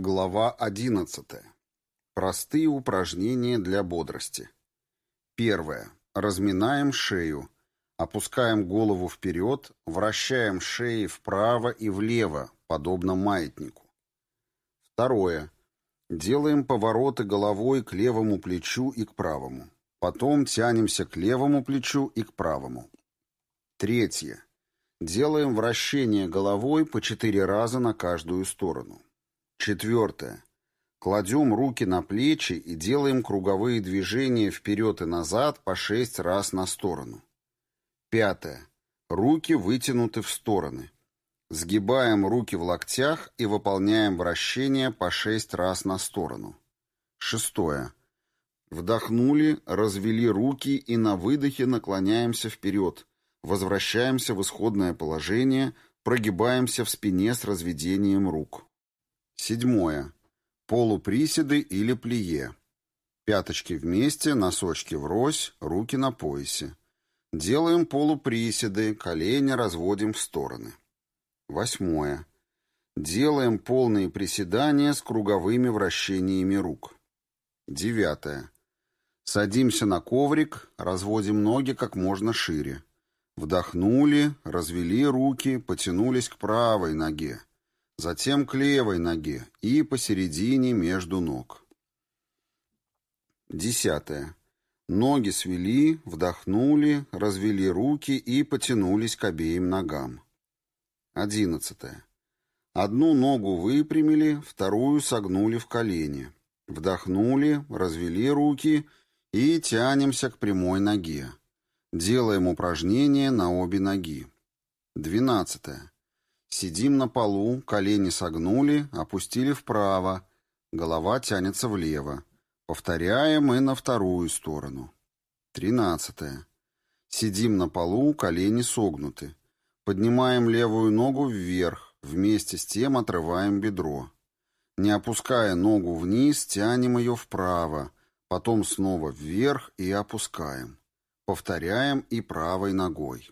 Глава 11. Простые упражнения для бодрости. Первое. Разминаем шею. Опускаем голову вперед, вращаем шеи вправо и влево, подобно маятнику. Второе. Делаем повороты головой к левому плечу и к правому. Потом тянемся к левому плечу и к правому. Третье. Делаем вращение головой по четыре раза на каждую сторону. Четвертое. Кладем руки на плечи и делаем круговые движения вперед и назад по шесть раз на сторону. Пятое. Руки вытянуты в стороны. Сгибаем руки в локтях и выполняем вращение по шесть раз на сторону. Шестое. Вдохнули, развели руки и на выдохе наклоняемся вперед, возвращаемся в исходное положение, прогибаемся в спине с разведением рук. Седьмое. Полуприседы или плие. Пяточки вместе, носочки врозь, руки на поясе. Делаем полуприседы, колени разводим в стороны. Восьмое. Делаем полные приседания с круговыми вращениями рук. Девятое. Садимся на коврик, разводим ноги как можно шире. Вдохнули, развели руки, потянулись к правой ноге затем к левой ноге и посередине между ног. Десятое. Ноги свели, вдохнули, развели руки и потянулись к обеим ногам. Одиннадцатое. Одну ногу выпрямили, вторую согнули в колени. Вдохнули, развели руки и тянемся к прямой ноге. Делаем упражнение на обе ноги. Двенадцатое. Сидим на полу, колени согнули, опустили вправо, голова тянется влево. Повторяем и на вторую сторону. Тринадцатое. Сидим на полу, колени согнуты. Поднимаем левую ногу вверх, вместе с тем отрываем бедро. Не опуская ногу вниз, тянем ее вправо, потом снова вверх и опускаем. Повторяем и правой ногой.